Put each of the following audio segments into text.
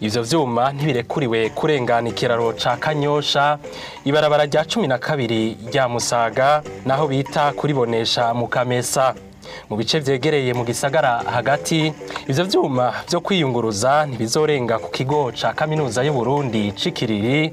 ivyo vyuma ntibirekuriwe kurengana ikiraro ca kanyosha ibarabara rya cumi na kabiri rya musaga naho bita kuribonesha mu kamesa mu bice vyegereye mu gisagara hagati ivyo vyuma vyo kwiyunguruza ntibizorenga ku kigo ca kaminuza y'uburundi c'ikiriri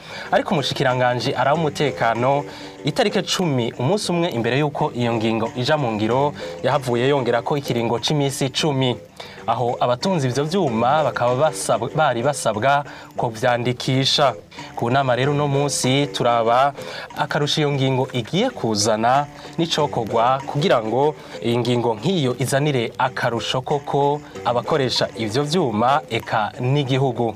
ariko umushikiranganji araho umutekano itariki cumi umunsi umwe imbere y'uko iyo ngingo ija mu ngiro yahavuye yongera ko ikiringo cy'iminsi icumi aho abatunze ibyo byuma bakaba bari basabwa kubyandikisha ku nama rero uno munsi turaba akarusha iyo ngingo igiye kuzana n'icokorwa kugira ngo iyi ngingo nk'iyo izanire akarusho koko abakoresha ibyo byuma eka n'igihugu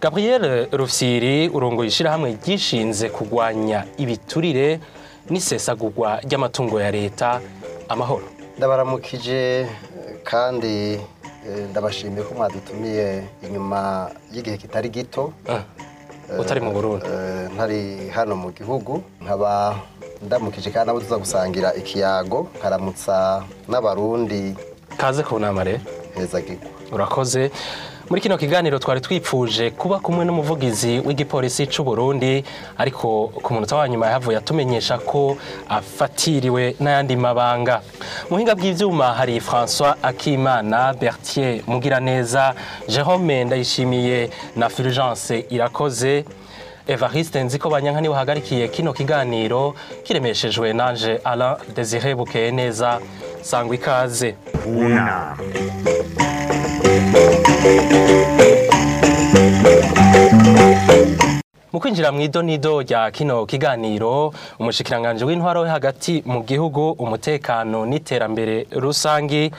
gabriel rufsiri urongoye ishyirahamwe ryishinze kurwanya ibiturire n'isesagurwa ry'amatungo ya leta amahoro ndabaramukije kandi eh, ndabashimiye ko mwadutumiye inyuma y'igihe kitari gito ah, utari mu eh, burundi eh, ntari hano mu gihugu nkaba ndamukije kandi abo tuza gusangira ikiyago nkaramutsa n'abarundi kaze ku nama rero heza urakoze muri kino kiganiro twari twipfuje kuba kumwe n'umuvugizi w'igipolisi cy'u Burundi ariko ku munota wa nyuma yahavuye atumenyesha ko afatiriwe n'ayandi mabanga muhinga bw'ibyuma hari François Akimana Bertier Mugiraneza Jerome Ndayishimiye na Fulgence Irakoze Evariste nziko banyanka niwe hagarikiye kino kiganiro kiremeshejwe nanje Alain Désiré Bukeye neza sangwa ikaze mu kwinjira mu idonido rya kino kiganiro umushikiranganji w'intwaro hagati mu gihugu umutekano n'iterambere rusange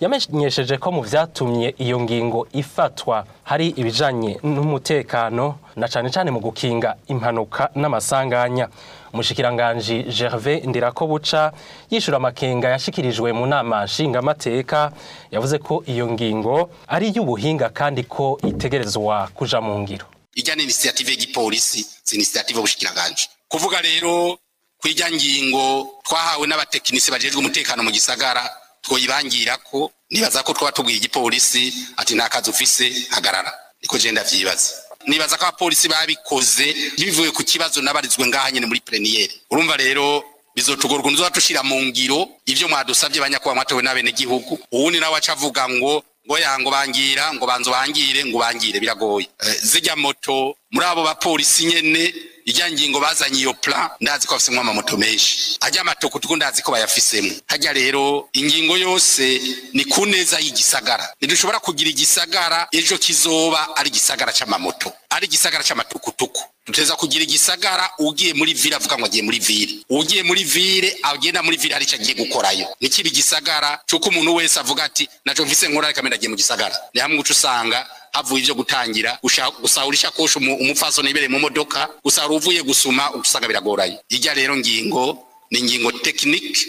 yamenyesheje ko mu byatumye iyo ngingo ifatwa hari ibijyanye n'umutekano na cyane cane mu gukinga impanuka n'amasanganya umushikiranganji gerve ndirakobuca yishyura amakenga yashyikirijwe mu nama nshingamateka yavuze ko iyo ngingo ari iy'ubuhinga kandi ko itegerezwa kuja mu ngiro ijya ni inisiyative y'igipolisi si inisiyative y'ubushikiranganji kuvuga rero ko ijya ngingo twahawe n'abatekinisi bajejwe umutekano mu gisagara twoyibangira ko nibaza ko twaba tubwiye igipolisi ati nta kazi ufise hagarara niko genda vyibaza nibaza ko abapolisi babikoze bivuye ku kibazo nabarizwe ngaha nyine muri pleniyeri urumva rero bizotugorwa nzo tushira mu ngiro ibyo mwadusabye banyakuba mwatowe n'abene gihugu uwundi nawe aca avuga ngo ngo yango bangira ngo banzo bangire ngo bangire biragoye eh, zijya moto muri abo bapolisi nyene ijya ngingo bazanye iyo plan ndazi ko bafise amamoto menshi ajya amatukutuku ndazi ko bayafisemo hajya rero ingingo yose ni ku neza y'igisagara ntidushobora kugira igisagara ejo kizoba ari igisagara c'amamoto ari igisagara c'amatukutuku duteza kugira igisagara ugiye muri vile avuga ngo agiye muri vire ugiye muri vile agenda muri vile arico agiye gukorayo nikiba gisagara cyuko umuntu wese avuga ati naco mfise nkora reka mbe ndagiye mu gisagara ni hamwe usanga havuye ibyo gutangira gusahura ishakoshi umupfasoni n’ibere mu modoka gusahura uvuye gusuma usanga biragoraye ijya rero ngingo ni ngingo tekinike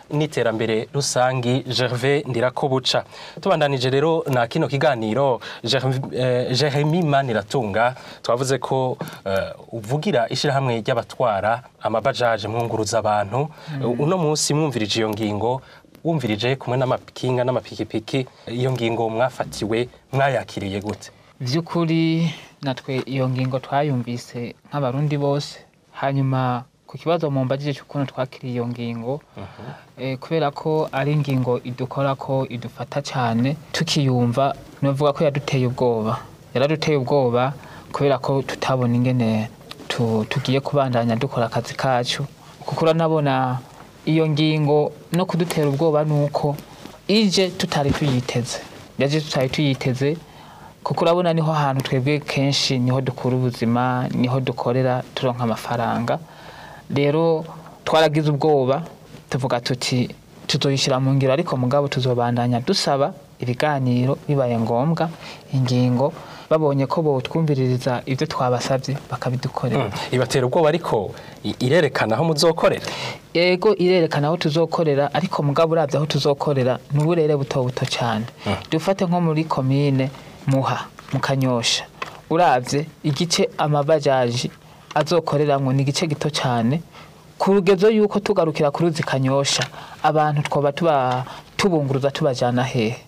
n'iterambere rusange Gerve Ndirakobuca tubandanije rero na kino kiganiro eh, Jeremy Maniratunga twavuze ko eh, uvugira ishyirahamwe ry'abatwara amabajaje mwunguruza abantu hmm. uno munsi mwumvirije iyo ngingo wumvirije kumwe n'amapikinga n'amapikipiki iyo ngingo mwafatiwe mwayakiriye gute by'ukuri natwe iyo ngingo twayumvise nk'abarundi bose hanyuma ku kibazo mumbagije cy'ukuntu twakiriye iyo ngingo uh-huh. eh, kubera ko ari ingingo idukora ko idufata cyane tukiyumva nuvuga ko yaduteye ubwoba yaraduteye ubwoba kubera ko tutabona ingene tugiye kubandanya dukora akazi kacu kuko uranabona iyo ngingo no kudutera ubwoba ni uko ije tutari tuyiteze yaje tutari tuyiteze kuko urabona niho hantu twebwe kenshi niho dukura ubuzima niho dukorera turonka amafaranga rero twaragize ubwoba tuvuga tuti tuzoyishyira mu ngiro ariko mugabo tuzobandanya dusaba ibiganiro bibaye ngombwa ingingo babonye ko botwumviririza ibyo twabasabye bakabidukorera hmm. ibatera ubwoba ariko irerekana aho muzokorera yego irerekana aho tuzokorera ariko mugabo urabye aho tuzokorera ni uburere buto buto cyane hmm. dufate nko muri komine muha mukanyosha urabye igice amabajaji azokoreramo ni igice gito cyane ku rugezo yuko tugarukira ku ruzi kanyosha abantu twaba tubunguruza tubajyana hehe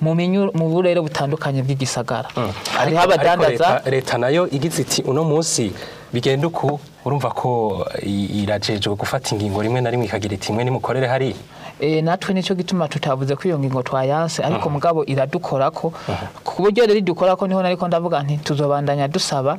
mu burere butandukanye bw'igisagara hmm. hariho abadandaza leta nayo igize iti uno munsi bigenda uku urumva ko irajejwe gufata ingingo rimwe na rimwe ikagira iti imwe nimukorere hariya eh, natwe nicyo gituma tutavuze ko iyo ngingo twayanse ariko hmm. mugabo iradukora ko hmm. ku buryo rero idukora ko niho nariko ndavuga nti tuzobandanya dusaba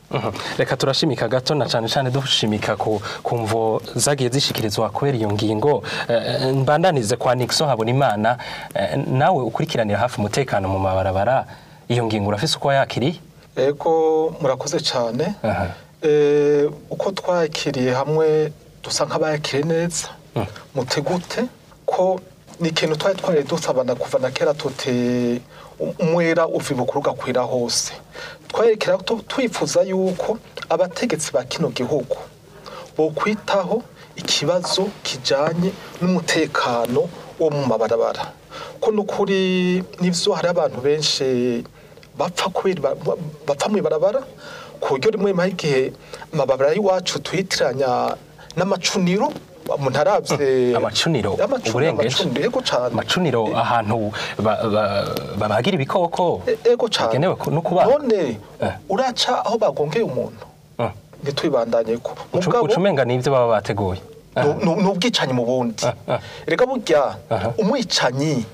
reka turashimika gato na cyane cyane dushimika ku mvo zagiye zishyikirizwa kubera iyo ngingo eh, eh, mbandanize kwa nixon habona imana eh, nawe ukurikiranira hafi umutekano mu mabarabara iyo ngingo urafise uko yakiri ego murakoze cyane uko twakiriye hamwe dusa nk'abayakiriye neza hmm. mutegute ko ni ikintu twari twari dusabana kuva na kera tuti um, umwera uva ibukuru ugakwira hose twerekera twifuza yuko abategetsi ba kino gihugu bokwitaho ikibazo kijyanye n'umutekano wo mu mabarabara ko nukuri ukuri n'ibyo hari abantu benshi bapfa bapfa mu ibarabara ku buryo rimwe igihe amabarabara y'iwacu tuyitiranya n'amacuniro umuntu amacuniro uburenganzira amacuniro eh. ahantu babagira ibikoko e, bigenewe no kuba none eh. uraca aho bagongeye umuntu eh. ntitwibandanye ko ucumenga n'ibyo baba bateguye ni ubwicanyi mu bundi reka burya umwicanyi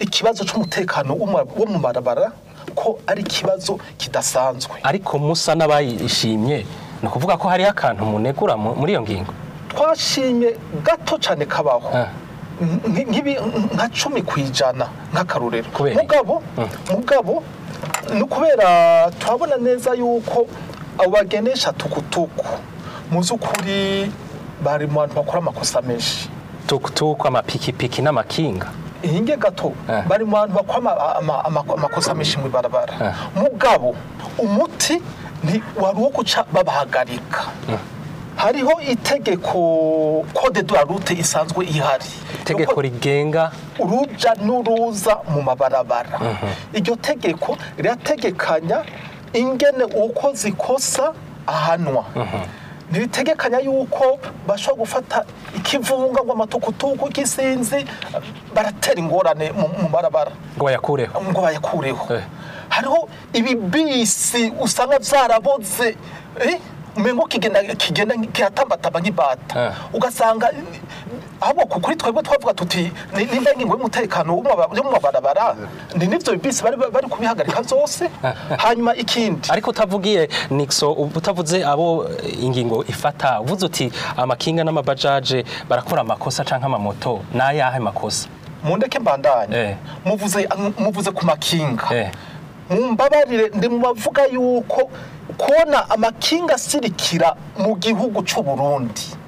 ikibazo cy'umutekano wo mu barabara ko ari ikibazo kidasanzwe ariko musa n'abayishimye ni ukuvuga ko hariho akantu munegura muri iyo ngingo twashimye gato cyane kabaho ah. nka cumi ku ijana nk'akarorero mugabo ah. mugabo ni ukubera turabona neza yuko abo bagenesha tukutuku mu by'ukuri bari mu bantu bakora amakosa menshi tukutuku amapikipiki n'amakinga iyi nge gato ah. bari mu bantu bakora amakosa menshi mu ibarabara mugabo umuti ni wari uwo guca babahagarika hariho itegeko kode do rute isanzwe ihari itegeko rigenga urujya n'uruza mu mabarabara mm-hmm. iryo tegeko rirategekanya ingene uko zikosa ahanwa mm-hmm. ntibitegekanya yuko bashobora gufata ikivunga ngo amatukutuku k'isinzi baratera ingorane mu barabara ngo bayakureho ngo bayakureho eh. hariho ibibisi usanga byaraboze eh? umengo kigenda kigenda kihatambatamba nk'ibata eh. ugasanga ahubwo kuri twebwe twavuga tuti n'indangingwa y'umutekano yo mu mabarabara ni n'ibyo bisi bari bari kubihagarika zose eh. hanyuma ikindi ariko utavugiye nixo utavuze abo ingingo ifata uvuze uti amakinga n'amabajaje barakora amakosa cyangwa amamoto n'ayahe makosa mundeke mbandanye eh. muvuze ku makinga mumbabarire ndi mu bavuga yuko kubona amakinga asirikira mu gihugu cy'u Burundi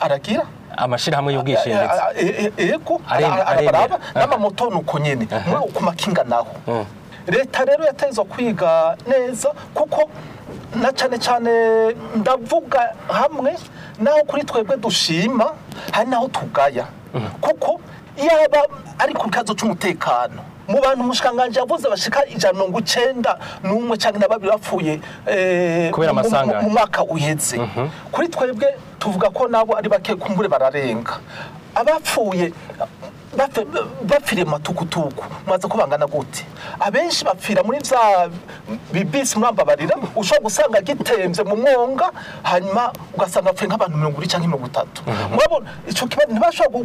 aragira amashirahamwe ah, y'ubwishingizi ah, ego eh, eh, eh, araba ah, n'amamoto nuko nyene muri ukumakinga naho hmm. leta rero yateza kwiga neza kuko na cyane cyane ndavuga hamwe naho kuri twebwe dushima hari naho tugaya hmm. kuko yaba ari ku kibazo cy'umutekano mu bantu umushikanganje yavuze bashika ijana mirongo icenda n'umwe canke na babiri bapfuye mu mwaka uhetse mhm. kuri twebwe tuvuga ko nabo ari bake kumbure bararenga abapfuye bapfiriye mu matukutuku mwaza ko gute abenshi bapfira muri bya bibisi muri ambabarira ushobora gusanga gitembye mu mwonga hanyuma ugasanga apfuye nk'abantu mirongo ine cyangwa mirongo itatu mhm. icyo kibazo ntibashobora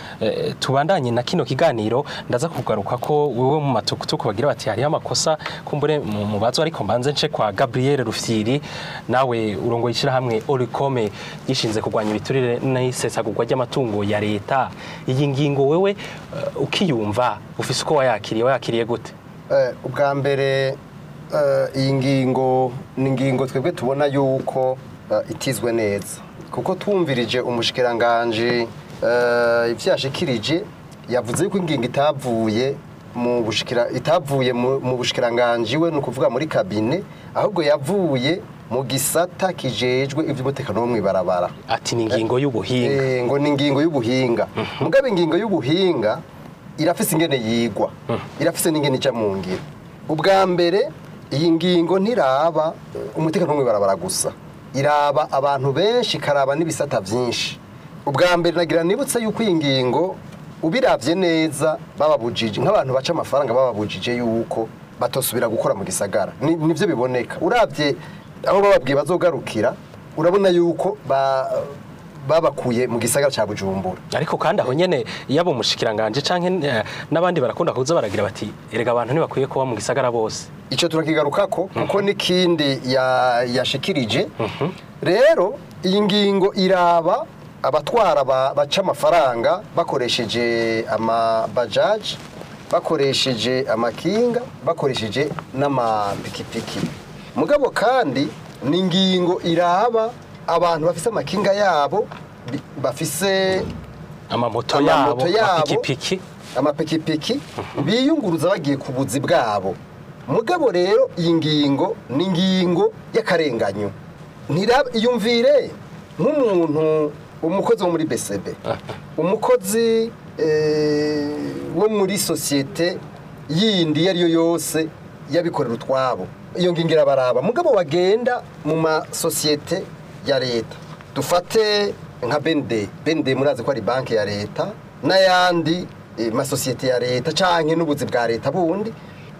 eh, tubandanye na kino kiganiro ndaza kugaruka ko wowe mu matukutuku bagira bati hariho amakosa kumbure mu mubazo ariko mbanze nce kwa Gabriel Rufyiri nawe urongoye ishyirahamwe Oricome gishinze kurwanya ibiturire n'isesagurwa ry'amatungo ya leta iyi ngingo wewe ukiyumva ufise uko wayakiriye wayakiriye gute eh, ubwa mbere eh, iyi ngingo ni ingingo twebwe tubona yuko eh, itizwe neza kuko twumvirije umushikiranganji ibyo yashikirije yavuze yuko ingingo itavuye mu bushikira itavuye mu bushikiranganji we ni ukuvuga muri kabine ahubwo yavuye mu gisata kijejwe iby'umutekano wo mu ibarabara ati ni ingingo y'ubuhinga ngo ni ingingo y'ubuhinga mhm. mugabe ingingo y'ubuhinga irafise ingene yigwa irafise n'ingene ija mu ngiro ubwa mbere iyi ngingo ntiraba umutekano barabara gusa iraba abantu benshi ikaraba n'ibisata byinshi ubwa mbere nagira nibutse yuko iyi ngingo ubirabye neza bababujije nk'abantu baca amafaranga bababujije yuko batosubira gukora mu gisagara nibyo biboneka urabye aho bababwiye bazogarukira urabona yuko babakuye mu gisagara cya bujumbura ariko kandi aho nyene yaba mushikiranganje canke eh, n'abandi barakunda kuza baragira bati erega abantu ntibakwiye kuba mu gisagara bose ico turakigarukako mhm. kuko n'ikindi yashikirije mhm. rero iyi ngingo iraba abatwara baca amafaranga bakoresheje amabajaji bakoresheje amakinga bakoresheje n'amapikipiki mugabo kandi ni ingingo iraba abantu bafise amakinga yabo bafise amamoto yabo amapikipiki amapikipiki mhm. biyunguruza bagiye ku buzi bwabo mugabo rero iyi ngingo ni ingingo y'akarenganyo ntiyumvire nk'umuntu umukozi wo muri besebe umukozi eh, wo muri sosiyete yindi iyo ari yo yose y'abikorera utwabo iyo ngingo irabaraba mugabo wagenda mu masosiyete ya leta dufate nka bende bende murazi ko ari banki ya leta n'ayandi eh, masosiyete ya leta cyangwa n'ubuzi bwa leta bundi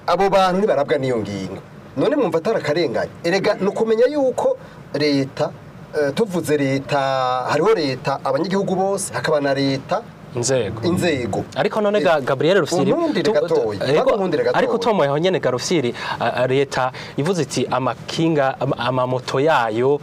abo bantu ntibarabwa n'iyo ngingo none mwumva atari erega ni ukumenya yuko leta eh, tuvuze leta hariho leta abanyagihugu bose hakaba na leta inzego inzego ariko none Gabriel rusiri ariko tom yaho nyine garusiri leta ivuze iti amakinga amamoto yayo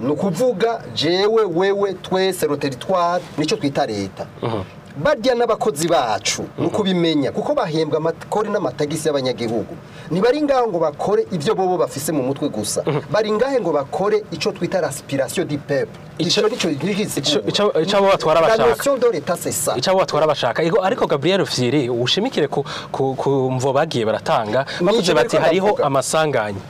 ni ukuvuga jewe wewe twese roteritwari nicyo twita leta barya n'abakozi bacu ni ukubimenya kuko bahembwa amakore n'amatagisi y'abanyagihugu ntibari ngaho ngo bakore ibyo bobo bafise mu mutwe gusa bari ngahe ngo bakore icyo twita rasipirasiyo di pepu icyo batwara bashaka icyo batwara bashaka ariko gabriel fiyeri ushimikire ku mvo bagiye baratanga bavuze bati hariho amasanganya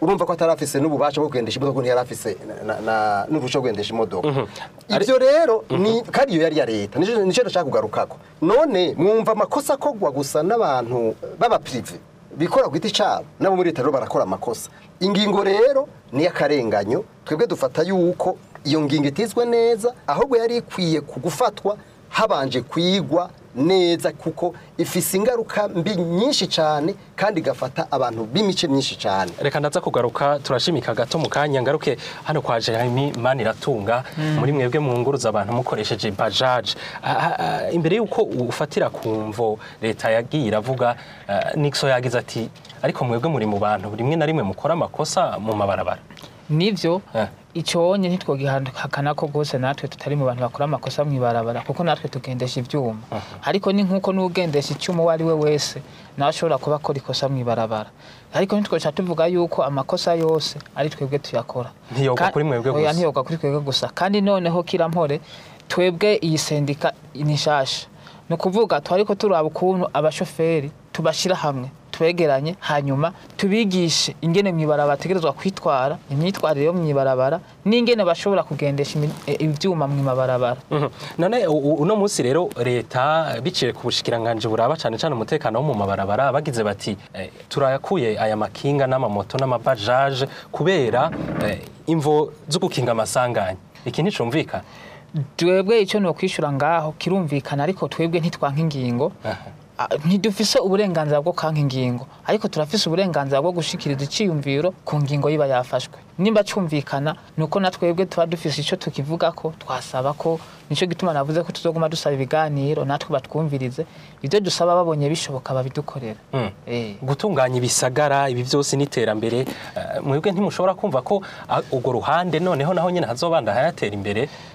urumva ko atarafise n'ububasha bwo kugendesha imodoka ntiyarafise n'uruhushya rwo kugendesha imodoka ibyo rero ni kariyo yari ya leta nicyo nashaka kugarukako none mwumva amakosa akogwa gusa n'abantu b'abapirive bikora ku giti cyabo nabo muri leta barakora amakosa ingingo rero ni iy'akarenganyo twebwe dufata yuko iyo ngingo itizwe neza ahubwo yari ikwiye kugufatwa, habanje kuyigwa neza kuko ifise ingaruka mbi nyinshi cyane kandi igafata abantu b'imice myinshi cyane reka ndaza kugaruka turashimika gato mu kanya ngaruke hano kwa Jeremy Maniratunga mm. muri mwebwe mu nguruza abantu mukoresheje bajaje ah, ah, ah, imbere y'uko ufatira ku mvo leta yagiye iravuga Nixon yagize ati ariko mwebwe muri mu bantu rimwe na rimwe mukora amakosa mu mabarabara nibyo eh. icyonye ntitwogihakana ko rwose natwe tutari mu bantu bakora amakosa mu ibarabara kuko natwe tugendesha ibyuma ariko ni nk'uko n'ugendesha icyuma uwo ari we wese nawe ashobora kuba akora ikosa mu ibarabara ariko ntitwoca tuvuga yuko amakosa yose ari twebwe tuyakora ntiyoga kuri mwebwe gusa ntiyoga kuri twebwe gusa kandi noneho kirampore twebwe iyi sendika ni nshyashya ni ukuvuga twari ko turaba ukuntu abashoferi tubashyira hamwe twegeranye hanyuma tubigishe ingene mu ibarabara bategerezwa kwitwara imyitwarire yo mu ibarabara n'ingene bashobora kugendesha ibyuma e, mu mabarabara mhm. none uno munsi rero leta biciye ku bushikiranganji buraba cyane cyane umutekano wo mu mabarabara bagize bati eh, turayakuye aya makinga n'amamoto n'amabajaje kubera eh, imvo zo gukinga amasanganya iki nticumvikana twebwe icyo ni ukwishyura ngaho kirumvikana ariko twebwe ntitwanka ingingo ntidufise uburenganzira bwo kanka ingingo ariko turafise uburenganzira bwo gushyikiriza icyiyumviro ku ngingo yiba yafashwe nimba cyumvikana nuko na twebwe tuba dufise icyo tukivuga ko twasaba ko nicyo gituma navuze ko tuzoguma dusaba ibiganiro natwe batwumvirize ibyo dusaba babonye bishoboka babidukorera hmm. eh. gutunganya ibisagara ibi byose n'iterambere eh, mwebwe ntimushobora kumva ko urwo ruhande noneho naho nyine hazobanda hayatera imbere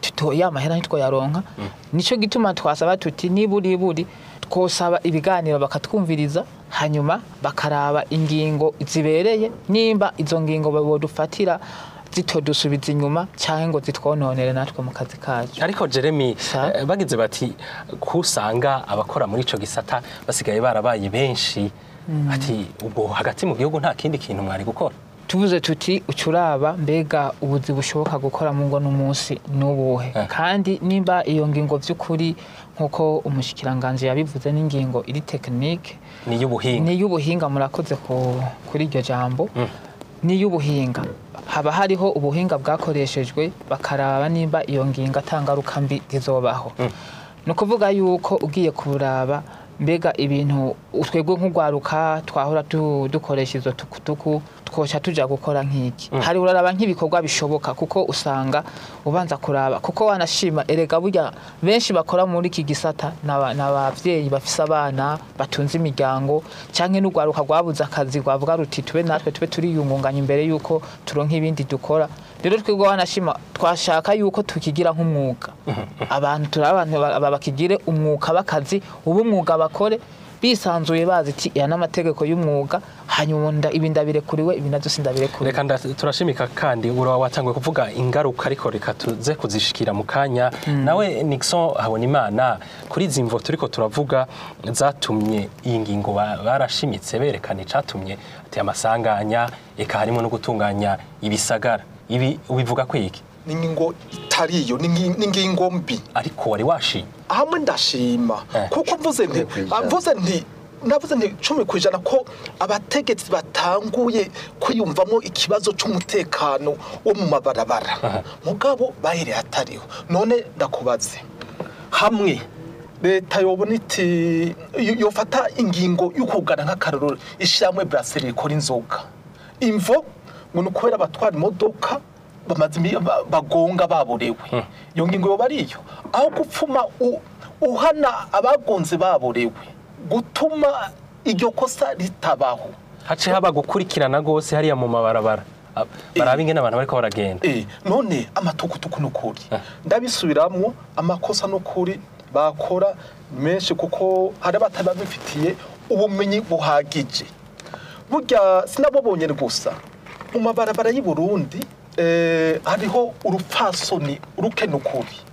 tutoye amahera ntitwayaronka nicyo gituma twasaba tuti niburi buri twosaba ibiganiro bakatwumviriza hanyuma bakaraba ingingo zibereye nimba izo ngingo badufatira zitodusubiza inyuma cyangwa ngo zitwononere natwe mu kazi kacu ariko jeremy eh, bagize bati kusanga abakora muri icyo gisata basigaye barabaye benshi mm. ati ubwo hagati mu gihugu nta kindi kintu mwari gukora tuvuze tuti ucuraba mbega ubuzi bushoboka gukora mu ngo n'umunsi n'ubuhe eh. kandi nimba iyo ngingo by'ukuri nk'uko umushyikiranganje yabivuze n'ingingo iri tekinike niy’ubuhinga murakoze kuri iryo jambo mm. niy’ubuhinga haba hariho ubuhinga bwakoreshejwe bakaraba nimba iyo ngingo atangaruka mbi zizobaho mm. ni ukuvuga yuko ugiye kuraba mbega ibintu twebwe nk'ugwaruka twahora dukoresha izo tukutuku twosha tujya gukora nk'iki mm. hari uraraba nk'ibikorwa bishoboka kuko usanga ubanza kuraba kuko wanashima erega burya benshi bakora muri iki gisata ni ababyeyi bafise abana batunze imiryango cyangwa n'urwaruka rwabuze akazi rwavuga ruti tube natwe tube turiyungunganya imbere y'uko turonka ibindi dukora rero twebwe wanashima twashaka yuko tukigira nk'umwuga abantu turabantu bakigire umwuka bakazi ubu umwuga bakore bisanzuye bazi ati ya n'amategeko y'umwuga hanyuma ibi ndabirekuriwe ibi nabyo sindabirekuriwe reka turashimika kandi urawa watanguye kuvuga ingaruka ariko reka tuze kuzishikira mu kanya hmm. nawe Nixon habona imana kuri izi mvo ariko turavuga zatumye iyi ngingo barashimitse berekana icatumye ati amasanganya eka harimo no gutunganya ibisagara ibi ubivuga kwiki ni ngingo tariyo ni ngingo mbi ariko wari washimye ahamwe ndashima eh. kuko mvuze nti mvuze nti navuze nti cumi ku ijana ko abategetsi batanguye kwiyumvamo ikibazo cy'umutekano wo mu mabarabara mugabo bahereye atariho none ndakubaze hamwe leta yobona iti yofata ingingo yo kugana nk'akarorero ishyiramo buraseri rikora inzoga imvo ngo kubera abatwara imodoka bagonga baborewe hmm. iyo ngingo yoba ariyo aho gupfuma uhana abagonze baborewe gutuma iryo kosa ritabaho hace haba gukurikirana rwose hariya mu mabarabara eh. baraba ingana abantu bariko baragenda eh. none amatukutuku n'ukuri eh. ndabisubiramo amakosa n'ukuri bakora menshi kuko hari abatari ubumenyi buhagije burya sinabobonye gusa mu mabarabara y'i burundi eh, hariho urupfasoni urukenukuri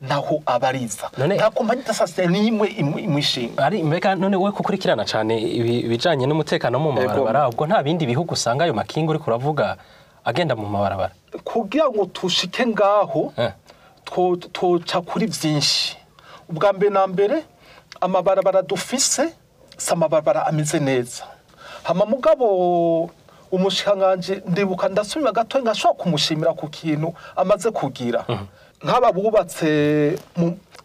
naho abariza nta kompanyi idasasiye n'imwe imushinga ari mbega none we kukurikirana cyane ibijyanye n'umutekano mu mabarabara ubwo nta bindi bihugu usanga ayo makinga uri kuravuga agenda mu mabarabara kugira ngo tushike ngaho eh. tuca kuri byinshi ubwa mbere na mbere amabarabara dufise si amabarabara ameze neza hama mugabo umushyiranganje ndibuka ndasubira gatoya nkashobora kumushimira ku kintu amaze kugira mhm. nk'aba bubatse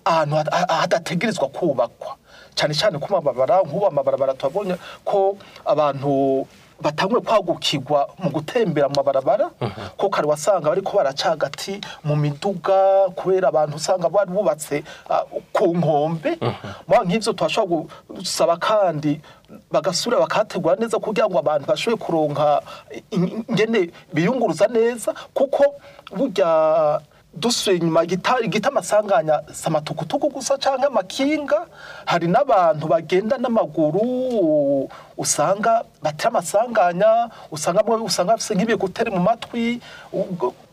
ahantu hadategerezwa kubakwa cyane cyane ko amababara nk'ubu amabarabara tubabonye ko abantu batanguye kwagukirwa mu gutembera mu mabarabara kuko uh-huh. kare wasanga bari baraca hagati mu miduga kubera abantu usanga bari bubatse ah, ku nkombe uh-huh. nk'ibyo tubashobora gusaba kandi bagasura bakategura neza kugira ngo abantu bashobore kuronka ingene biyunguruza neza kuko bujya dusuye inyuma gita amasanganya samatukutuku gusa cyangwa amakinga hari n'abantu bagenda n'amaguru usanga batira amasanganya usanga usanga bafite nk'ibiye mu matwi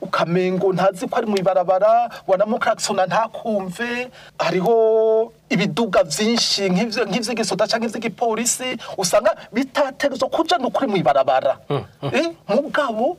ukamengo ntazi ko ari mu ibarabara wanamukarakisona ntakumve hariho ibiduga byinshi nk'iby'igisoda cyangwa iby'igipolisi usanga bitateguza kuja ni ukuri mu ibarabara hmm, hmm. Eh, mugabo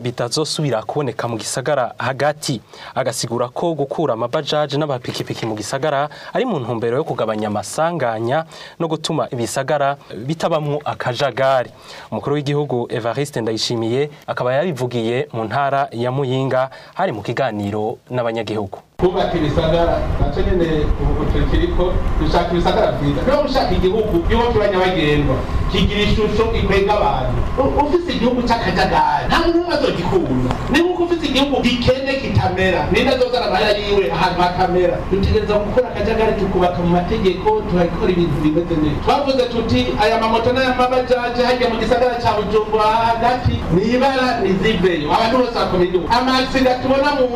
bitazosubira kuboneka mu gisagara hagati agasigura ko gukura amabajaje n'abapikipiki mu gisagara ari mu ntumbero yo kugabanya amasanganya no gutuma ibisagara bitabamo akajagari umukuru w'igihugu Evariste Ndayishimiye akaba yabivugiye mu ntara ya Muyinga hari mu kiganiro n'abanyagihugu twubaka ibisagara nacyo nyine ubu tukiriko dushaka ibisagara byiza niba ushaka igihugu gihoho turanyabagendwa kigira ishusho ikwega abantu ufise igihugu cy'akajagari nta muntu umwe azogikunda ni nk'uko ufise igihugu gikene kitamera ninde azozana amahera yiwe ahantu hatamera dutegereza gukora akajagari tukubaka mu mategeko turakora ibintu bimeze neza twavuze tuti aya mamoto n'aya mabajaje hajya mu gisagara cya bujumbura hagati ni ibara ntiziveyo abantu bose bakomeye igihugu amatsinda tubona mu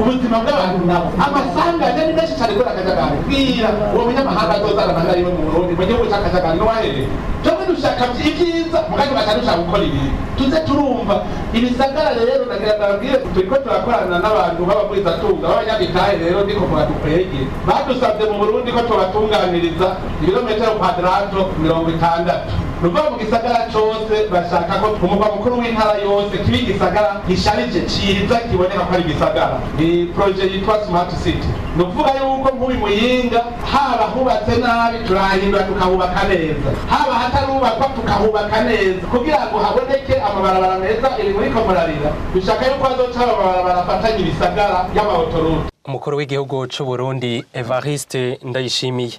ubuzima bw'abantu nabo amasanganya ni menshi cyane kubera akajagari bwira uwo munyamahanga azoza aramanariwe mu burundi mu gihugu cy'akajagari n'uwahereye dushaka ibyiza kandi bakaba dushaka gukora ibintu tuze turumva ibisagara rero nagira ndababwire turi ko turakorana n'abantu b'abagurizatunga b'abanyabitahe rero ndiko muradukwege badusabye mu burundi ko tubatunganiriza ibirometero kwadrato mirongo itandatu ruva mu gisagara cyose bashaka ko umugwa mukuru w'intara yose kiba gisagara gisharije cyiza kiboneka ko ari igisagara ni poroje yitwa simati siti ni ukuvuga yuko nk'uyu muyinga haba hubatse nabi turahindura tukahubaka neza haba hatarubakwa tukahubaka neza kugira ngo haboneke amabarabara meza iri muri komorarira dushaka yuko hazoca amabarabara afatanye ibisagara y'amahotorute umukuru w'igihugu cy'u Burundi Evariste ndayishimiye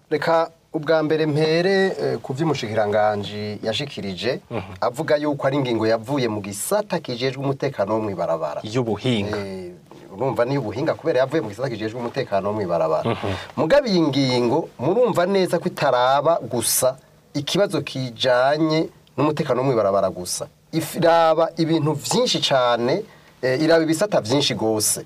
reka ubwa mbere mpere eh, ku by'umushikiranganji yashikirije mhm. avuga yuko ari ingingo yavuye mu gisata kijejwe umutekano wo mu ibarabara y'ubuhinga eh, urumva ni ubuhinga kubera yavuye mu gisata kijejwe umutekano wo mu ibarabara mhm. mugabe iyi ngingo murumva neza ko itaraba gusa ikibazo kijyanye n'umutekano wo mu ibarabara gusa iraba ibintu byinshi cyane eh, iraba ibisata byinshi rwose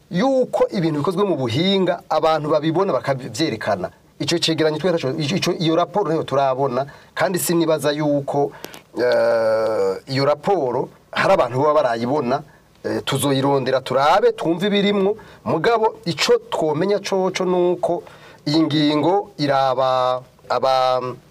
yuko ibintu bikozwe mu buhinga abantu babibona bakabyerekana icyo cyegeranyo iyo raporo niyo turabona kandi sinibaza yuko eh, iyo raporo hari abantu baba barayibona eh, tuzoyirondera turabe twumve ibirimo mugabo icyo twomenya coco ni uko iyi ngingo iraba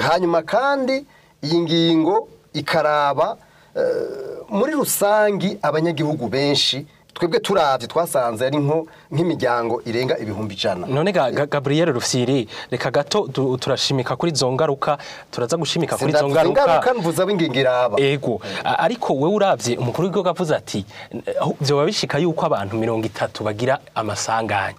hanyuma kandi iyi ngingo ikaraba muri rusange abanyagihugu benshi twebwe turabye twasanze ari nk'imiryango irenga ibihumbi ijana none gaburiyeri rufusiri reka gato turashimika kuri izo ngaruka turaza gushimika kuri izo ngaruka mvuza b'ingingiraba yego ariko wowe urabye umukuru w'igihugu avuze ati byoba bishika yuko abantu mirongo itatu bagira amasanganya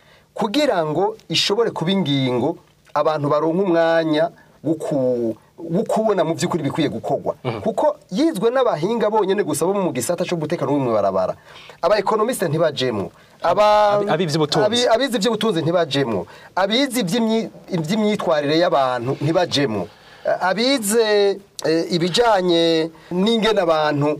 kugira ngo ishobore kuba ingingo abantu baronka umwanya wo wo kubona mu by'ukuri bikwiye gukogwa mhm. kuko yizwe n'abahinga bonyine gusa bo mu gisata cyo guteka n'umwe barabara aba economiste ntibajemwo abizi iby'ubutunzi ntibajemwo abizi iby'imyitwarire y'abantu ntibajemwo abize eh, ibijyanye n'ingena abantu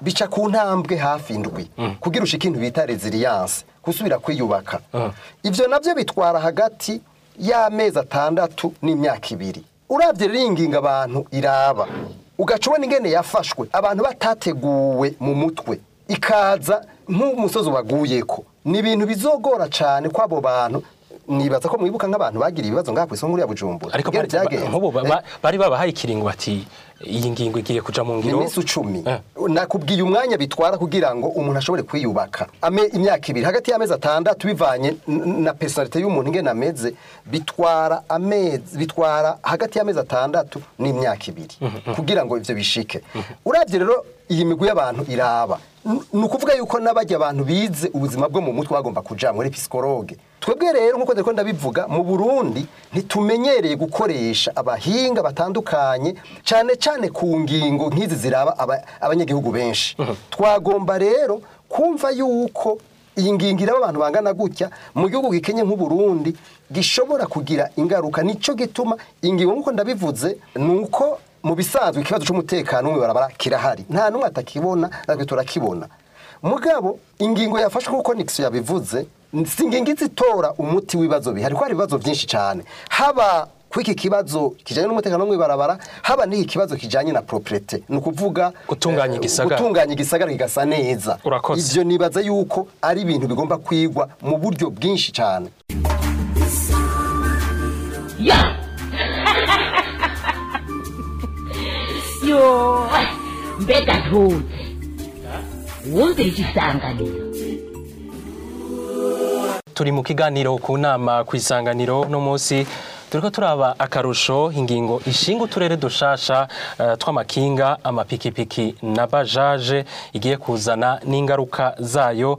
bica ku ntambwe hafi indwi mm. kugira ushike ikintu bita resiliyanse gusubira kwiyubaka mm. ibyo nabyo bitwara hagati y'amezi atandatu n'imyaka ibiri urabye rero iyi ngingo abantu iraba ugaca ubona ingene yafashwe abantu batateguwe mu mutwe ikaza nk'umusozi ubaguyeko ni ibintu bizogora cyane kw'abo bantu nibaza ko mwibuka nk'abantu bagira ibibazo ngaha ku isonga ya bujumbura ariko eh? bari babahaye ikiringo bati iyi ngingo igiye kuja mu ngiro iminsi icumi eh. nakubwiye umwanya bitwara kugira ngo umuntu ashobore kwiyubaka Ame imyaka ibiri hagati y'amezi atandatu bivanye na personalite y'umuntu ingena ameze bitwara amezi bitwara hagati y'amezi atandatu n'imyaka ibiri mm-hmm. kugira ngo ibyo bishike mm-hmm. uravye rero iyi migwi y'abantu iraba ni ukuvuga yuko n'abajya abantu bize ubuzima bwo mu mutwe bagomba kujya muri psikologe twebwe rero nk'uko ndabona ndabivuga mu burundi ntitumenyereye gukoresha abahinga batandukanye cyane cyane ku ngingo nk'izi ziraba abanyagihugu benshi twagomba rero kumva yuko iyi ngingo iraba abantu bangana gutya mu gihugu gikenye nk'uburundi gishobora kugira ingaruka nicyo gituma ingingo nk'uko ndabivuze ni uko mu bisanzwe ikibazo cy'umutekano w'ibarabara kirahari nta n'umwe atakibona natwe turakibona mugabo ingingo yafashe kuko nixi yabivuze si ingingo izitora umuti w'ibibazo bihari kuko hari ibibazo byinshi cyane haba kuri iki kibazo kijyanye n'umutekano wo ibarabara haba n'iki kibazo kijyanye na properete ni ukuvuga gutunganya eh, igisagara gutunganya igisagara kigasa neza ibyo nibaza yuko ari ibintu bigomba kwigwa mu buryo bwinshi cyane yo mbega ntunze wumve igisanganiro turi mu kiganiro ku nama ku isanganiro uno munsi turiko turaba akarusho ingingo ishinga uturere dushasha eh, tw'amakinga amapikipiki na bajaje igiye kuzana n'ingaruka zayo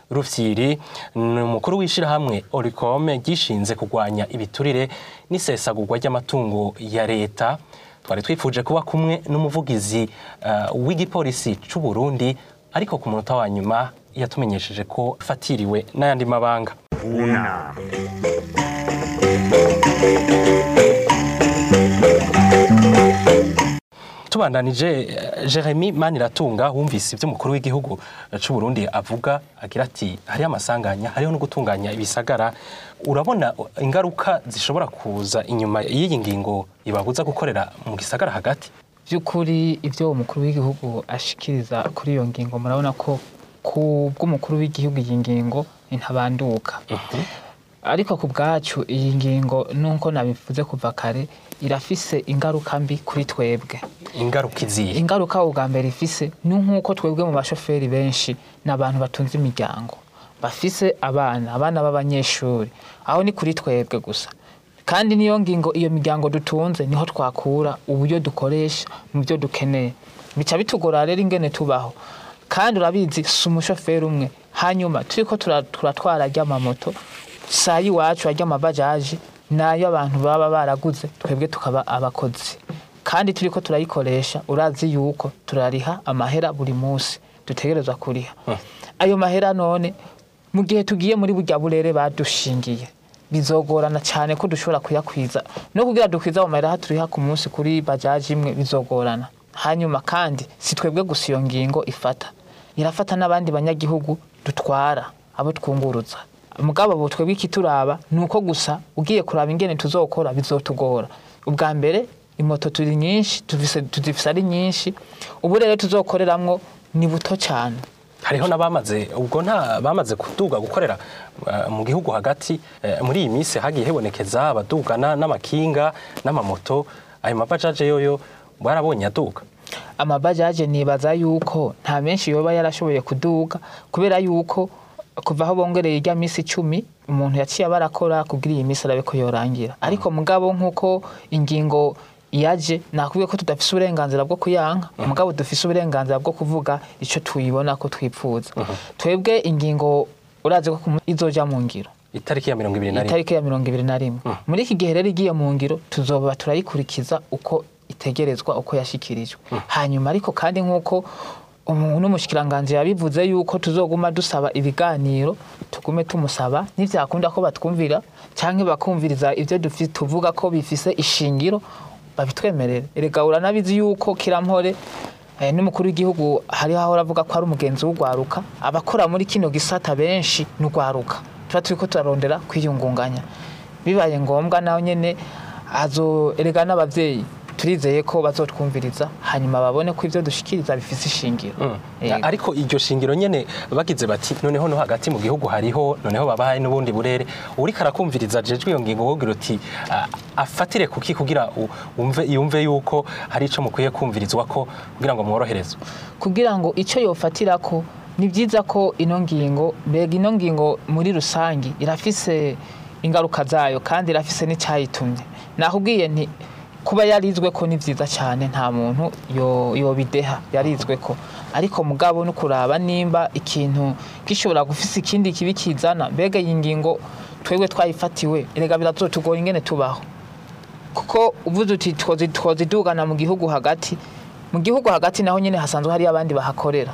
Rufyiri ni wishira w’Ishyirahamwe Oricome gishinze kugwanya ibiturire n'isesagurwa ry'amatungo ya leta twari twifuje kuba kumwe n'umuvugizi eh, w'igipolisi cy'u Burundi ariko ku munota wa nyuma yatumenyesheje ko fatiriwe n'ayandi mabanga tubandanije eh, Jeremy maniratunga wumvise ibyo umukuru w'igihugu cy'u Burundi avuga agira ati hariho amasanganya hariho no gutunganya ibisagara urabona ingaruka zishobora kuza inyuma y'iyi ngingo ibabuza gukorera mu gisagara hagati by'ukuri ibyo umukuru w'igihugu ashikiriza kuri iyo ngingo murabona ko bw'umukuru w'igihugu iyi ngingo intabanduka ariko ku bwacu iyi ngingo n'uko nabivuze kuva kare irafise ingaruka mbi kuri twebwe ingaruka iziye ingaruka ubwa mbere ifise ni nk'uko twebwe mu bashoferi benshi ni abantu batunze imiryango bafise abana abana b'abanyeshuri aho ni kuri twebwe gusa kandi niyo ngingo iyo miryango dutunze niho twakura uburyo dukoresha mu byo dukeneye bica bitugora rero ingene tubaho kandi urabizi si umushoferi umwe hanyuma turi ko turatwara amamoto saa y'iwacu ajya amabajaje nayo abantu baba baraguze twebwe tukaba abakozi kandi turi ko turayikoresha urazi yuko turariha amahera buri munsi dutegereza kuriha ayo mahera none mu gihe tugiye muri bujya burere badushingiye bizogorana cyane ko dushobora kuyakwiza no kugira dukwiza amahera turiha ku munsi kuri bajaji imwe bizogorana hanyuma kandi si twebwe gusa iyo ngingo ifata irafata n'abandi banyagihugu dutwara abo twungurutsa mugabo abo twebwe ikituraba ni uko gusa ugiye kuraba ingene tuzokora bizotugora ubwa mbere imoto turi nyinshi tuzifise ari nyinshi uburere rero tuzokoreramwo ni buto cyane hariho n'abamaze ubwo nta bamaze kuduga gukorera eh, mu gihugu hagati eh, muri iyi minsi hagiye hebonekeza abadugana n'amakinga n'amamoto ayo mabajaje yoyo barabonye aduga amabajaje nibaza yuko nta menshi yoba yarashoboye kuduga kubera yuko kuva aho bongereye irya minsi icumi umuntu yaciye aba arakora kugira iyi minsi arabe ko yorangira ariko mm. mugabo nk'uko ingingo yaje nakubwiye ko tudafise uburenganzira bwo kuyanka mm. mugabo dufise uburenganzira bwo kuvuga icyo tuyibona ko twipfuza mm-hmm. twebwe ingingo urazi ko izoja mu ngiro itariki ya mirongo ibiri na rimwe mm. muri iki gihe rero igiye mu ngiro tuzoba turayikurikiza uko itegerezwa uko yashyikirijwe hmm. hanyuma ariko kandi nk'uko n'umushikiranganzi yabivuze yuko tuzoguma dusaba ibiganiro tugume tumusaba ntibyakunda ko batwumvira cyangwa bakumviriza ibyo tuvuga ko bifise ishingiro babitwemerere erega nabizi yuko kirampore eh, n'umukuru w'igihugu hariho aho aravuga ko ari umugenzi w'urwaruka abakora muri kino gisata benshi ni urwaruka tuba turi ko turarondera kwiyungunganya bibaye ngombwa nawe nyine erega n'ababyeyi turizeye ko bazotwumviriza hanyuma babone ko ibyo dushikiriza bifite ishingiro mm. eh. ariko iryo shingiro nyine bagize bati noneho no hagati mu gihugu hariho noneho babahaye n'ubundi burere uri karakumviriza jejwe iyo ngingo wogira uti afatire kuki kugira umve yumve yuko hari icyo mukwiye kumvirizwa ko kugira ngo mworoherezwe kugira ngo icyo yofatira ko ni byiza ko ino ngingo mbega ino ngingo muri rusange irafise ingaruka zayo kandi irafise n'icyayitumye nakubwiye nti kuba yarizwe ko ni byiza cyane nta muntu yobideha yarizwe ko ariko mugabo no kuraba nimba ikintu gishobora gufisa ikindi kibi kizana mbega iyi ngingo twebwe twayifatiwe erega biratugora ingene tubaho kuko uvuze uti twoze mu gihugu hagati mu gihugu hagati naho nyine hasanzwe hari abandi bahakorera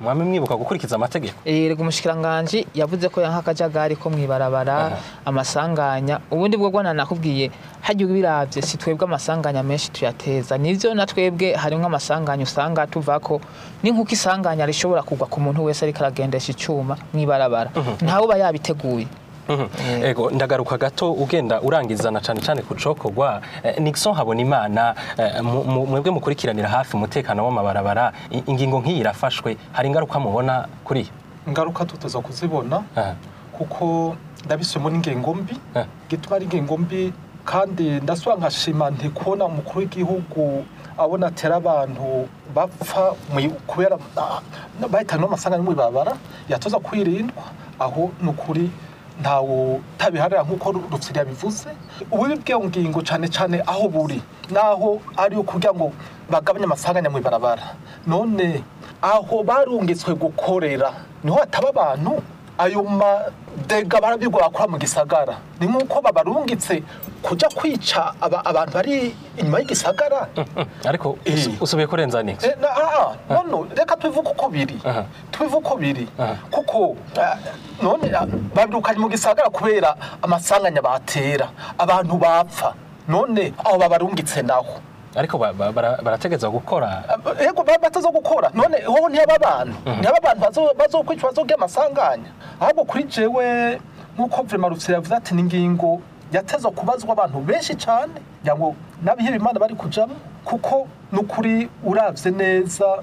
mwame mwibuka gukurikiza amategeko yego eh, umushikiranganji yavuze ko yanka akajagari ko mwibarabara amasanganya ubundi bwo gwana nakubwiye hajya biravye si twebwe amasanganya menshi tuyateza nivyo na twebwe harimwo amasanganya usanga tuvako ni nk'uko isanganya rishobora kugwa ku muntu wese ariko aragendesha icuma mwibarabara ntawe uba yabiteguye Mm-hmm. ego ndagaruka gato ugenda urangizana cyane cyane ku cokogwa eh, Nixon habona imana eh, mwebwe mukurikiranira hafi umutekano w'amabarabara ingingo nk'iyi irafashwe hari ingaruka mubona kuri ingaruka tutaza kuzibona eh. kuko ndabisemo n'ingengo mbi gitwara ingengo mbi kandi ndasaba nkashima kubona umukuru w'igihugu abona atera abantu bapfa kubera ah, bahitana amasanga y'umwibabara yatoza kwirindwa aho ni ukuri ntawo utabiharira nk'uko rutsira yabivuze ububi bw'iyo cyane cyane aho buri naho ari ukugira ngo bagabanye amasanganya mu ibarabara none aho barungitswe gukorera niho hataba abantu ayo dega barabirwa bakora mu gisagara ni nk'uko babarungitse kujya kwica abantu bari inyuma y'igisagara ariko eh. usubiye kurenza eh, niki ah, ah, reka tubivuge uko biri tubivuge uko biri kuko eh, none ah, babirukanye mu gisagara kubera amasanganya batera abantu bapfa none aho babarungitse naho ariko barategereza gukora eh, yego bataza gukora none wowe ntihaba abantu mhm. ntihaba abantu bazokwica bazobwe amasanganya ahubwo kuri jewe nk'uko vemarufisi yavuze ati n'ingingo yateza kubazwa abantu benshi cyane kugira ngo n'abihebe imana bari kujyamo kuko n'ukuri urabye neza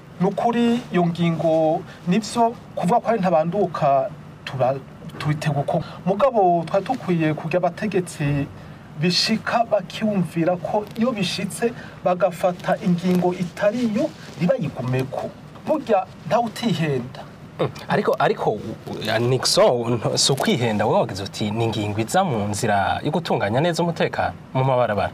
ni ukuri iyo ngingo nibyo kuvuga ko ari ntabanduka tuba tubitega mugabo twari dukwiye kujya abategetsi bishika bakiwumvira ko iyo bishitse bagafata ingingo itari yo ntibayigumeko burya ntawe utihenda hmm. ariko ariko nixon si ukwihenda wowe wagize uti ni ingingo iza mu nzira yo gutunganya neza umutekano mu mabarabara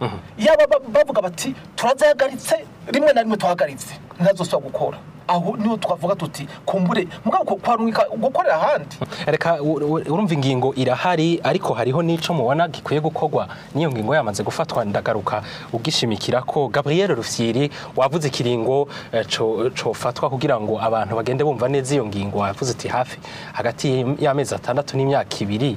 uh-huh. yaba bavuga bati turazihagaritse rimwe na rimwe tuhagaritse ntazosaba gukora aho niho twavuga tuti kumbure mugabo kwarunika gukorera ahandi reka urumva ingingo irahari ariko hariho n'ico mubona gikwiye gukorwa n'iyo ngingo yamaze gufatwa ndagaruka ugishimikira ko Gabriel Rufyiri wavuze ikiringo eh, cofatwa kugira ngo abantu bagende bumva neza iyo ngingo wavuze ati hafi hagati y'amezi atandatu n'imyaka ibiri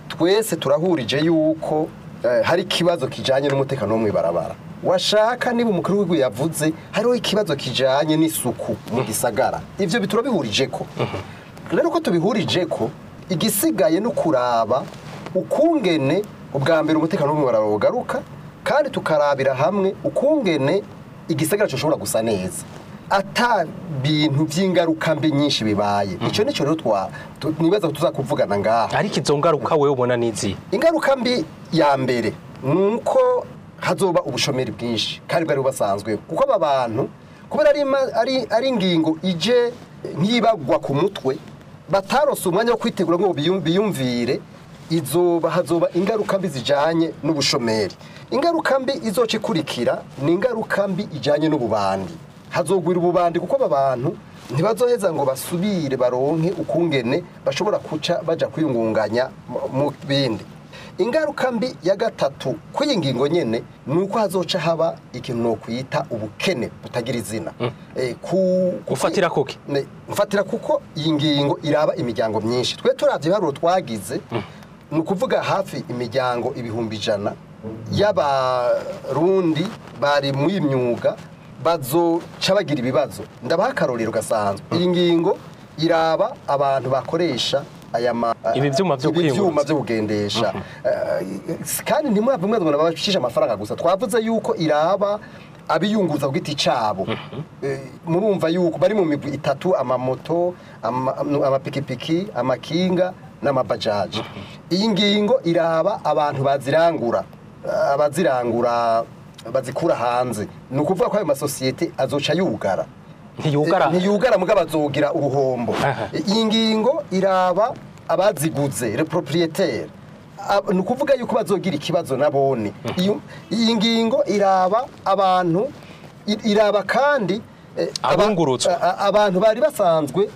twese turahurije yuko Eh, hari ikibazo kijyanye n'umutekano wo mu ibarabara washaka niba umukuru w'igihugu yavuze hariho ikibazo kijyanye n'isuku mu mm-hmm. gisagara ibyo biturabihurije ko mm-hmm. rero ko tubihurije ko igisigaye no kuraba ukungene ubwa mbere umutekano w'umubara ugaruka kandi tukarabira hamwe ukungene igisagara gishobora gusa neza ata bintu by'ingaruka mbi nyinshi bibaye mhm. icyo nicyo rero nibaza tuzakuvugana ngaha ariko izo ngaruka wowe ubona n'izi ingaruka mbi ya mbere ni uko hazoba ubushomeri bwinshi kandi bwari bubasanzwe kuko aba bantu kubera ari ingingo ije nk'ibagwa ku mutwe batarose umwanya wo kwitegura ngo biyumvire izoba hazoba ingaruka mbi zijyanye n'ubushomeri ingaruka mbi izoca ikurikira ni ingaruka mbi ijyanye n'ububandi hazogwira ububandi kuko aba bantu ntibazoheza ngo basubire baronke ukungene bashobora kuca bajya kwiyungunganya mu bindi ingaruka mbi ya gatatu iyi ngingo nyine ni uko hazoca haba ikintu no kwita ubukene butagira izina gufatira mm. eh, kuki gufatira kuko iyi ngingo iraba imiryango myinshi twe turabye ibiharuro twagize mm. ni ukuvuga hafi imiryango ibihumbi ijana y'abarundi bari mu imyuga, bazoca bagira ibibazo ndabaha akarorero gasanzwe iyi ngingo iraba abantu bakoresha aya ma ibi byuma byo kwiyungurutsa ibi byuma byo kugendesha mm-hmm. eh, kandi ntimwabwe mwese umuntu bacisha amafaranga gusa twavuze yuko iraba abiyunguza ku giti cyabo mm-hmm. eh, murumva yuko bari mu migwi itatu amamoto amapikipiki amakinga n'amabajaji mm-hmm. iyi ngingo iraba abantu bazirangura eh, abazirangura bazikura hanze ni ukuvuga ko ayo masosiyete azoca yugara ntiyugara eh, ntiyugara muga bazogira uruhombo eh, iyi ngingo iraba abaziguze reporoporiyeteri ni ukuvuga yuko bazogira ikibazo nabone iyi ngingo iraba abantu iraba kandi eh, abantu bari basanzwe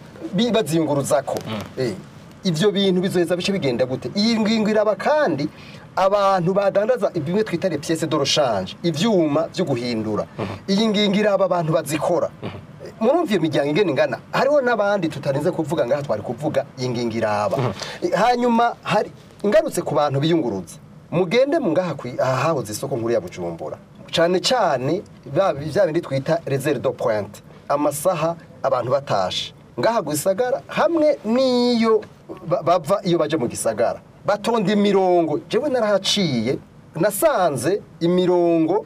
ko hmm. ibyo bintu bizoheza bice bigenda gute iyi ngingo iraba kandi abantu badandaza bimwe twita repiyese doroshanje ibyuma byo guhindura mhm. iyi ngingo aba bantu bazikora mhm. murumva iyo miryango ingana ingana hariho n'abandi tutarenze kuvuga ngaha twari kuvuga iyi ngingo iraba mhm. hanyuma hari ingarutse ku bantu biyungurutse mugende mu ngaha hahoze isoko nkuru ya bujumbura cyane cyane bya bindi twita rezeri do poyinti amasaha abantu batashe ngaha gisagara hamwe n'iyo bava iyo baje mu gisagara batonda imirongo jewe narahaciye nasanze imirongo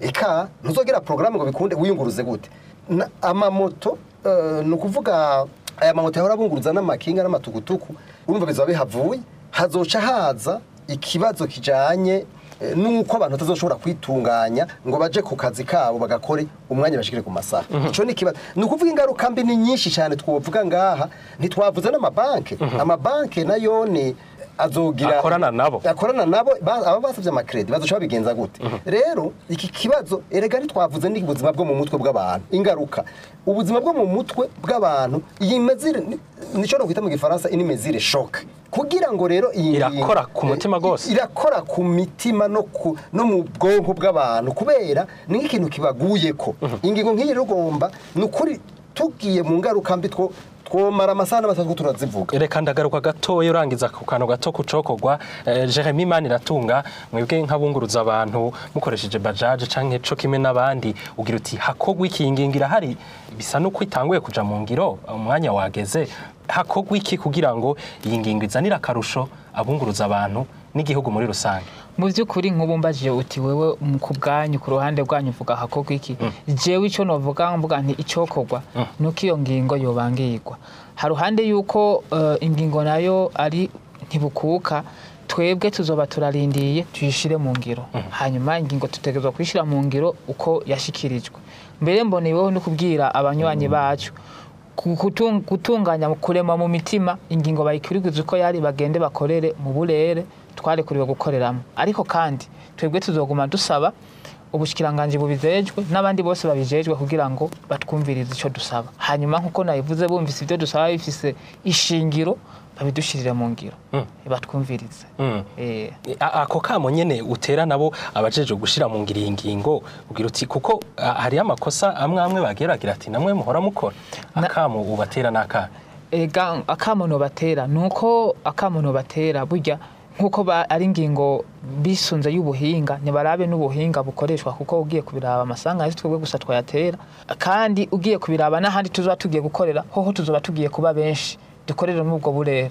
eka ntuzogera porogaramu ngo bikunde wiyunguruze gute amamoto eh, ni ukuvuga aya mamoto yahora abunguruza n'amakinga n’amatugutuku urumva bizaba bihavuye hazoca haza ikibazo kijyanye eh, n'uko abantu batazoshobora kwitunganya ngo baje ku kazi kabo bagakore umwanya bashikire ku masaha mhm. icyo ni ikibazo ni ukuvuga ingaruka mbi ni nyinshi cyane twavuga ngaha ntitwavuze n'amabanki mhm. amabanki nayo ni azogira akorana nabo akorana nabo aba basabye amakredi bazoshobora bigenza gute mhm. rero iki kibazo erega ntitwavuze ubuzima bwo mu mutwe bw'abantu ingaruka ubuzima bwo mu mutwe bw'abantu iyi mezire nicyo kwita mu gifaransa ini mezire shoke kugira ngo rero iyi irakora ku mutima rwose irakora ku mitima no mu bwonko bw'abantu kubera ni nk'ikintu kibaguye ko mhm. ingingo nk'iyi rugomba ni ukuri tugiye mu ngaruka mbi two twomara amasaha n'amatatu turazivuga reka ndagaruka gatoya urangiza ku kantu gato kucokogwa eh, jeremy maniratunga mwebwe nk'abunguruza abantu mukoresheje bajaje canke co kimwe n'abandi ugira uti hakogwa ikingingira hari bisa nuko itanguye kuja mu ngiro eh, umwanya wageze hakogwa iki kugira ngo iyi ngingo izanire akarusho abunguruza abantu n'igihugu muri rusange mu by'ukuri nk'ubu mbajije uti wewe ku bwanyu ku ruhande rwanyu uvuga hakorwa iki mm. jewe icyo navuga mvuga nti icyokorwa mm. ni uko iyo ngingo yobangirwa haruhande y'uko eh, ingingo nayo ari ntibukuka twebwe tuzoba turarindiye tuyishire mu ngiro mm. hanyuma ingingo tutegerezwa kuyishyira mu ngiro uko yashyikirijwe mbere mboneyeho no kubwira abanywanyi bacu gutunganya kurema mu mitima ingingo bayikurikiza uko yari bagende bakorere mu burere twarekuriwe gukoreramo ariko kandi twebwe tuzoguma dusaba ubushikiranganji bubizejwe n'abandi bose babijejwe kugira ngo batwumvirize icyo dusaba hanyuma nk'uko nabivuze bumvise ibyo dusaba bifise ishingiro babidushyirira mu ngiro hmm. batwumvirize hmm. Eh. ako kamo nyine utera nabo abajeje gushyira mu ngiro iyi ngingo ubwira uti kuko hari amakosa amwe amwe bageragira ati namwe muhora mukora akamo ubatera ni akahe akamo ntubatera ni uko akamo ntubatera burya nk'uko ari ingingo bisunze y'ubuhinga ntibarabe n'ubuhinga bukoreshwa kuko ugiye kubiraba amasanga hasi twebwe gusa twayatera kandi ugiye kubiraba n'ahandi tuzaba tugiye gukorera hoho tuzaba tugiye kuba benshi dukorera muri ubwo burere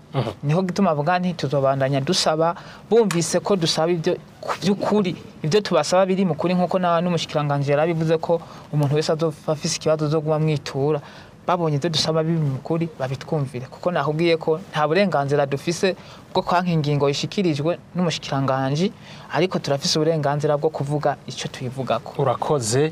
mm-hmm. niho gituma avuga ntituzobandanya, dusaba bumvise ko dusaba ibyo by'ukuri ibyo tubasaba biri mu kuri nk'uko n'umushyikiranganje yarabivuze ko umuntu wese afite ikibazo zo kuba mwitura babonye ibyo dusaba biri mu kuri babitwumvire kuko nahubwiye ko nta burenganzira dufise bwo kwanga ingingo ishikirijwe n’umushyikiranganji ariko turafise uburenganzira bwo kuvuga icyo ko urakoze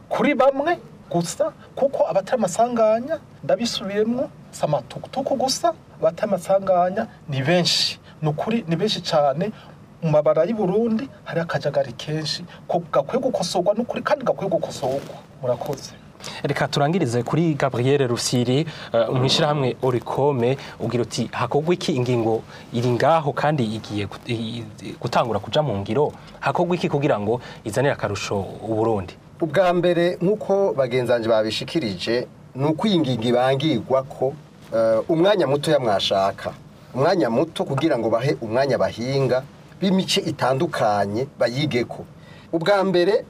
kuri bamwe gusa kuko abatari amasanganya ndabisubiyemo si gusa abatari amasanganya ni benshi ni ukuri ni benshi cyane mu mabara y'i Burundi hari akajagari kenshi gakwiye gukosorwa n'ukuri kandi gakwiye gukosorwa murakoze reka turangirize kuri gabriel rusiri eh, umwishyirahamwe orikome ugira uti hakorwa iki ingingo iri ngaho kandi igiye gutangura kujya mu ngiro hakorwa iki kugira ngo izanire akarusho uburundi ubwa mbere nk'uko bagenzange babishikirije ni uko iyi ngingo ibangirwa ko eh, umwanya muto mwashaka umwanya muto kugira ngo bahe umwanya bahinga b'imice itandukanye bayigeko ubwa mbere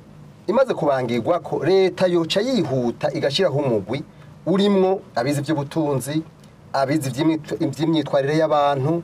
imaze kubangirwa ko leta yoca yihuta igashyiraho umugwi urimo abizi iby'ubutunzi abizi iby'imyitwarire y'abantu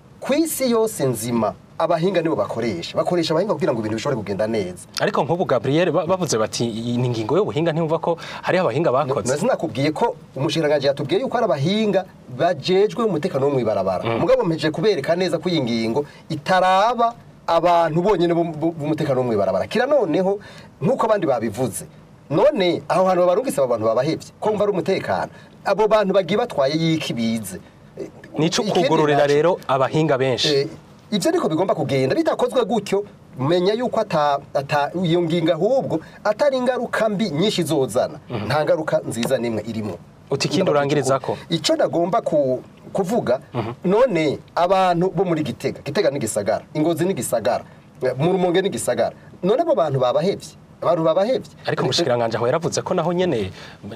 ku isi yose nzima abahinga nibo bakoresha bakoresha abahinga kugira ngo ibintu bishobore kugenda neza ariko nk'ubu Gabriel bavuze bati ni ingingo y'ubuhinga ntiyumva ko hari abahinga bakoze nazi nakubwiye ko umushikiranganji yatubwiye yuko ari abahinga bajejwe umutekano wo mw'ibarabara mm. mugabo mpeje kubereka neza ko iyi ngingo itaraba abantu bonyine b'umutekano wo mw'ibarabara kira noneho nk'uko abandi babivuze none aho hantu babarungise abo bantu babahebye ko mva ari umutekano abo bantu bagiye batwaye y'iki bize nico rero abahinga benshi eh, ibyo ariko bigomba kugenda bitakozwe gutyo menya yuko iyo ngingo ahubwo atari ingaruka mbi nyinshi zozana mhm. nta ngaruka nziza n'imwe irimo utikindi urangiriza ko icyo nagomba kuvuga mhm. none abantu bo muri gitega gitega n'igisagara ingozi n'igisagara murumonge n'igisagara none abo bantu babahebye abantu babahebye ariko umushikiranganje aho yaravuze ko naho nyene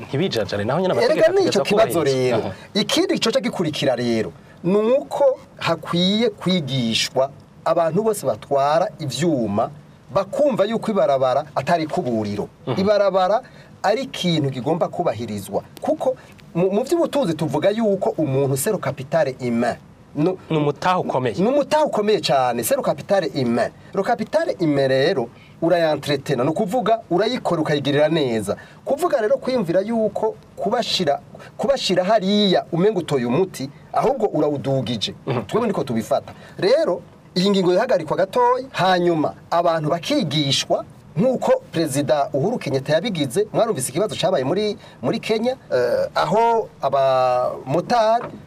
ntibijanjane naho nyene amategeko erega nico kibazo rero ikindi gico gikurikira rero nuko hakwiye kwigishwa abantu bose batwara ibyuma bakumva yuko ibarabara atari kuburiro mhm. ibarabara ari ikintu kigomba kubahirizwa kuko mu by'ubutunzi tuvuga yuko umuntu seru kapitale imain ni umutaha ukomeye ni umutaha ukomeye cyane seru kapitale imain ro kapitale rero urayanteretena ni ukuvuga urayikora ukayigirira neza kuvuga rero kwiyumvira yuko kubashira kubashira hariya umenga utoye umuti ahubwo urawudugije mhm. twebwe niko tubifata rero iyi ngingo yihagarikwa gatoya hanyuma abantu bakigishwa nk'uko perezida uhuru kenyatta yabigize mwarumvise ikibazo cyabaye muri muri kenya eh, aho abamotari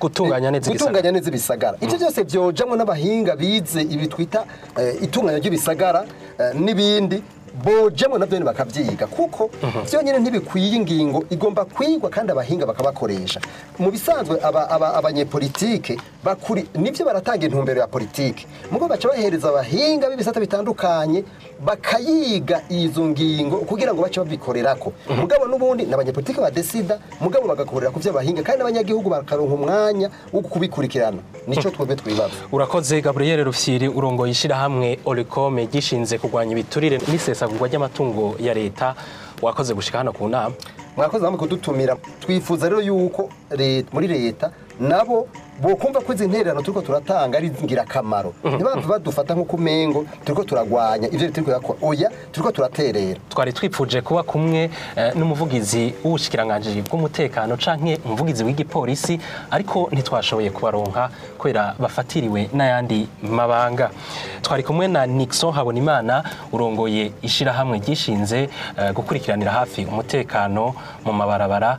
gutunganya neza ibisagara ibyo byose mm. byojyamo n'abahinga bize ibi twita eh, itunganya ry'ibisagara eh, n'ibindi boje mu navyo bakavyiga kuko byonyine uh-huh. ntibikwiye ingingo igomba kwigwa kandi abahinga bakabakoresha mu bisanzwe abanyepolitike bakuri nivyo baratanga intumbero ya politiki mugo baca bahereza abahinga b'ibisata bitandukanye bakayiga izo ngingo kugira ngo bace ko. Mhm. mugabo n'ubundi ni abanyapolitiki badesida mugabo bagakorera ku byo bahinga kandi n'abanyagihugu bakaronka umwanya wo kubikurikirana nicyo mhm. twebwe twibaza urakoze Gabriel rufyiri urongoye ishyirahamwe orikome gishinze kurwanya ibiturire n'isesagurwa ry'amatungo ya leta wakoze gushika hano ku nama mwakoze hamwe kudutumira twifuza rero yuko muri leta nabo bokumva ko izi ntererano turiko turatanga ari ingirakamaro mhm. ntibantu badufata nko ku mengo turiko turagwanya ivyo bitiriko yakora oya turiko turaterera twari twipfuje kuba kumwe eh, n'umuvugizi w'ubushikiranganji bw'umutekano canke umuvugizi w'igipolisi ariko ntitwashoboye kubaronka kubera bafatiriwe n'ayandi mabanga twari kumwe na Nixon Habonimana urongoye ishyirahamwe ryishinze eh, gukurikiranira hafi umutekano mu mabarabara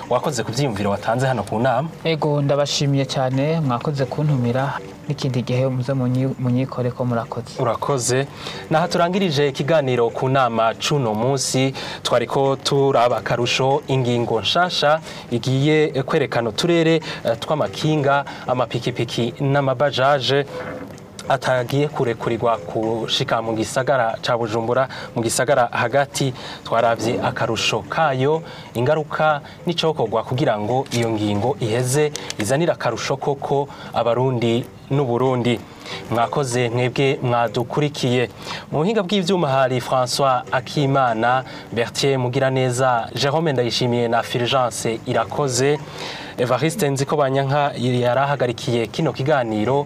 wakoze ku byiyumviro watanze hano ku nama yego ndabashimiye cyane mwakoze kuntumira n'ikindi gihe muze munyikore ko murakoze urakoze naho turangirije ikiganiro ku nama c'uno munsi twari ko turaba akarusho ingingo nshasha igiye kwerekana uturere eh, tw'amakinga amapikipiki n'amabajaje atagiye kurekurirwa kushika mu gisagara ca Bujumbura mu gisagara hagati twarabye akarusho kayo ingaruka n'icokorwa kugira ngo iyo ngingo iheze izanira akarusho koko abarundi n’u n'uburundi mwakoze mwebwe mwadukurikiye mu buhinga bw'ivyuma hari François Akimana Bertier Mugiraneza Jérôme Ndayishimiye na Fulgence Irakoze Evariste Nziko Banyanka yari ahagarikiye kino kiganiro